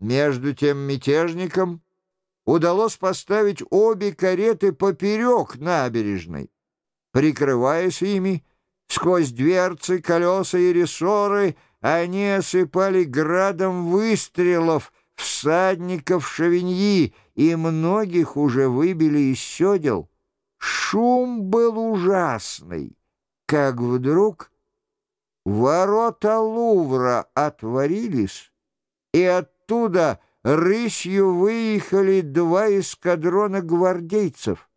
Между тем мятежникам удалось поставить обе кареты поперек набережной. Прикрываясь ими, сквозь дверцы, колеса и рессоры, они осыпали градом выстрелов всадников шавиньи, и многих уже выбили из седел. Шум был ужасный, как вдруг ворота Лувра отворились, и оттуда рысью выехали два эскадрона гвардейцев.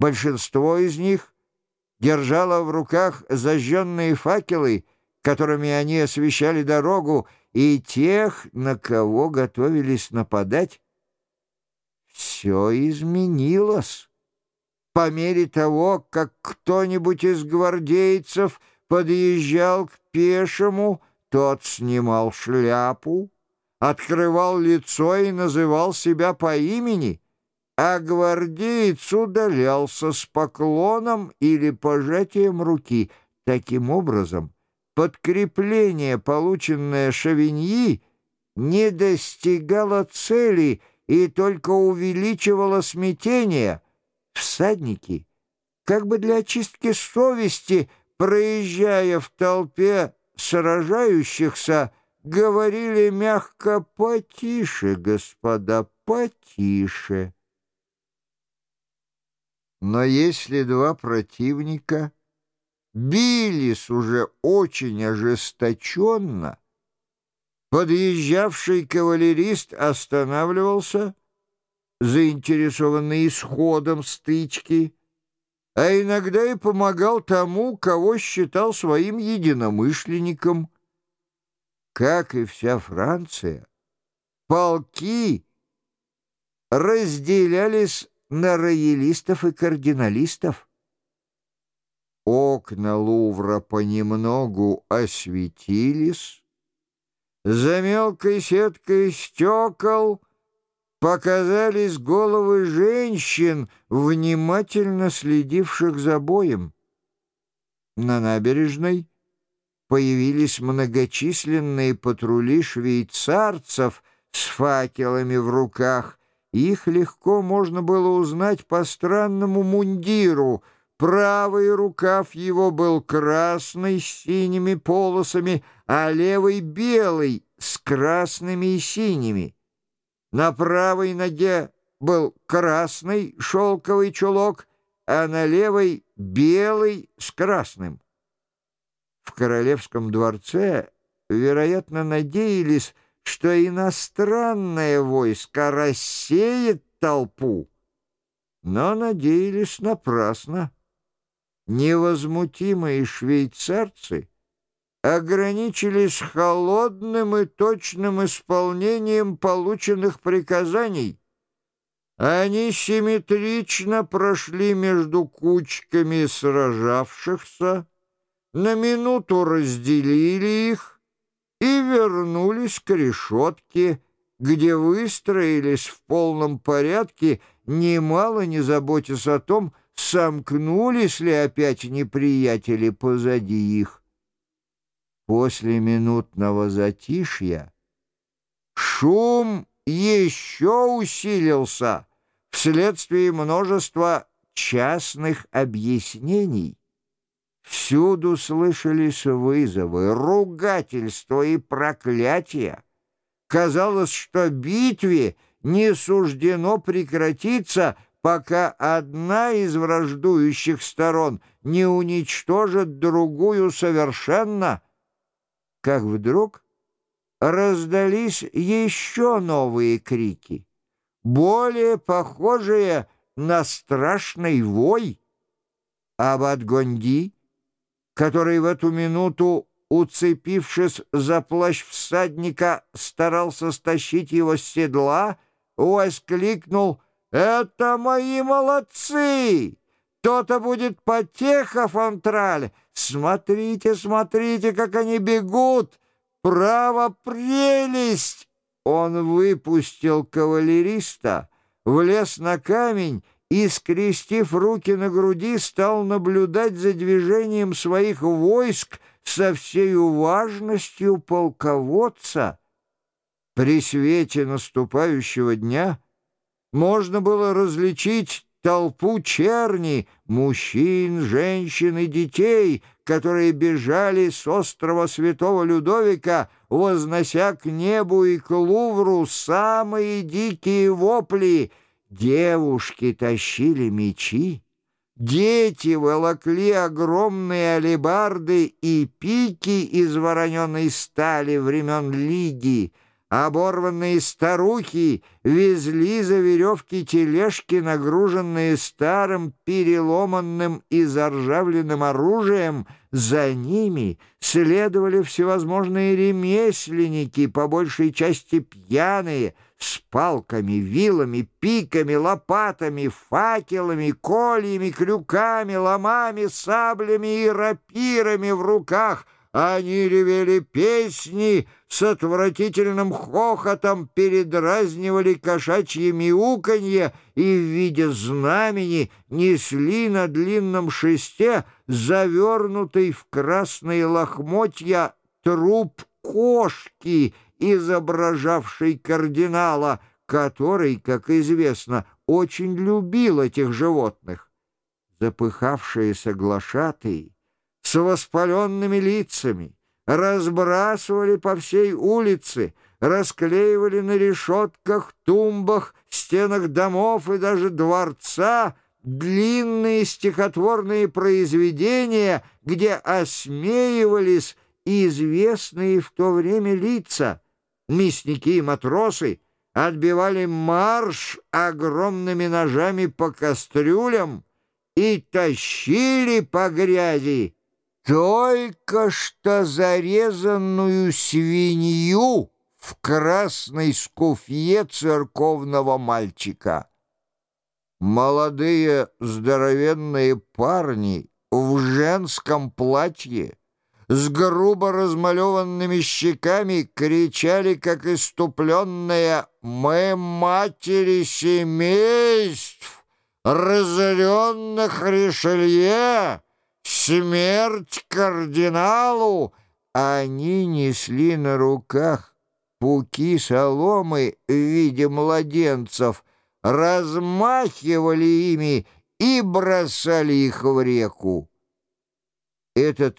Большинство из них держало в руках зажженные факелы, которыми они освещали дорогу, и тех, на кого готовились нападать. Все изменилось. По мере того, как кто-нибудь из гвардейцев подъезжал к пешему, тот снимал шляпу, открывал лицо и называл себя по имени, а гвардеец удалялся с поклоном или пожатием руки. Таким образом, подкрепление, полученное Шавиньи, не достигало цели и только увеличивало смятение. Всадники, как бы для очистки совести, проезжая в толпе сражающихся, говорили мягко «Потише, господа, потише». Но если два противника бились уже очень ожесточенно, подъезжавший кавалерист останавливался, заинтересованный исходом стычки, а иногда и помогал тому, кого считал своим единомышленником – как и вся Франция, полки разделялись на роялистов и кардиналистов. Окна Лувра понемногу осветились, за мелкой сеткой стекол показались головы женщин, внимательно следивших за боем. На набережной появились многочисленные патрули швейцарцев с факелами в руках. Их легко можно было узнать по странному мундиру. Правый рукав его был красный с синими полосами, а левый — белый с красными и синими. На правой ноге был красный шелковый чулок, а на левой — белый с красным в королевском дворце, вероятно, надеялись, что иностранное войско рассеет толпу, но надеялись напрасно. Невозмутимые швейцарцы ограничились холодным и точным исполнением полученных приказаний. Они симметрично прошли между кучками сражавшихся, на минуту разделили их и вернулись к решетке, где выстроились в полном порядке, немало не заботясь о том, сомкнулись ли опять неприятели позади их. После минутного затишья шум еще усилился вследствие множества частных объяснений. Всюду слышались вызовы, ругательства и проклятия. Казалось, что битве не суждено прекратиться, пока одна из враждующих сторон не уничтожит другую совершенно. Как вдруг раздались еще новые крики, более похожие на страшный вой. Абадгонди который в эту минуту, уцепившись за плащ всадника, старался стащить его с седла, воскликнул «Это мои молодцы! То-то будет потеха, Фонтраль! Смотрите, смотрите, как они бегут! Право, прелесть!» Он выпустил кавалериста, влез на камень и, скрестив руки на груди, стал наблюдать за движением своих войск со всей важностью полководца — При свете наступающего дня можно было различить толпу черни, мужчин, женщин и детей, которые бежали с острова Святого Людовика, вознося к небу и к Лувру самые дикие вопли. Девушки тащили мечи, дети волокли огромные алебарды и пики из вороненой стали времен Лиги — Оборванные старухи везли за веревки тележки, нагруженные старым, переломанным и заржавленным оружием. За ними следовали всевозможные ремесленники, по большей части пьяные, с палками, вилами, пиками, лопатами, факелами, кольями, крюками, ломами, саблями и рапирами в руках — они ревели песни, с отвратительным хохотом передразнивали кошачьи мяуканье и в виде знамени несли на длинном шесте завернутый в красные лохмотья труп кошки, изображавший кардинала, который, как известно, очень любил этих животных. Запыхавшиеся глашатые с воспаленными лицами, разбрасывали по всей улице, расклеивали на решетках, тумбах, стенах домов и даже дворца длинные стихотворные произведения, где осмеивались известные в то время лица. Мясники и матросы отбивали марш огромными ножами по кастрюлям и тащили по грязи только что зарезанную свинью в красной скуфье церковного мальчика. Молодые здоровенные парни в женском платье с грубо размалеванными щеками кричали, как иступленные «Мы матери семейств, разоренных Ришелье!» Смерть кардиналу! Они несли на руках пуки соломы в виде младенцев, размахивали ими и бросали их в реку. Этот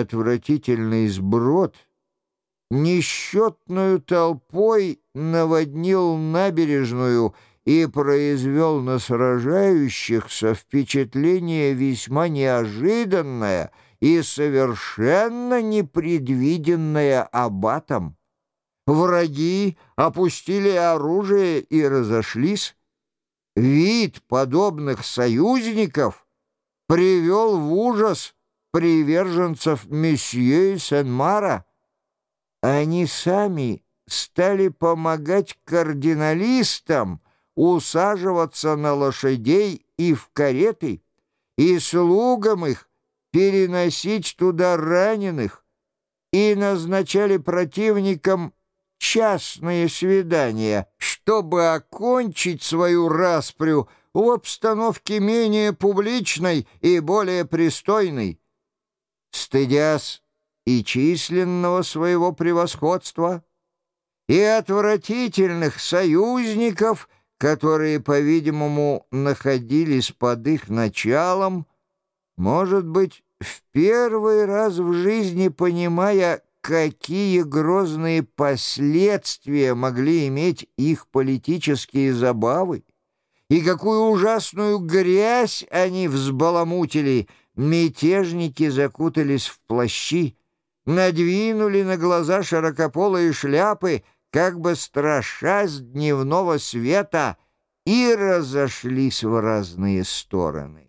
отвратительный сброд несчетную толпой наводнил набережную и произвел на сражающихся впечатление весьма неожиданное и совершенно непредвиденное аббатом. Враги опустили оружие и разошлись. Вид подобных союзников привел в ужас приверженцев месье и Сен-Мара. Они сами стали помогать кардиналистам, усаживаться на лошадей и в кареты, и слугам их переносить туда раненых, и назначали противникам частные свидания, чтобы окончить свою распрю в обстановке менее публичной и более пристойной. Стыдясь и численного своего превосходства, и отвратительных союзников — которые, по-видимому, находились под их началом, может быть, в первый раз в жизни понимая, какие грозные последствия могли иметь их политические забавы, и какую ужасную грязь они взбаламутили, мятежники закутались в плащи, надвинули на глаза широкополые шляпы — как бы страшась дневного света, и разошлись в разные стороны.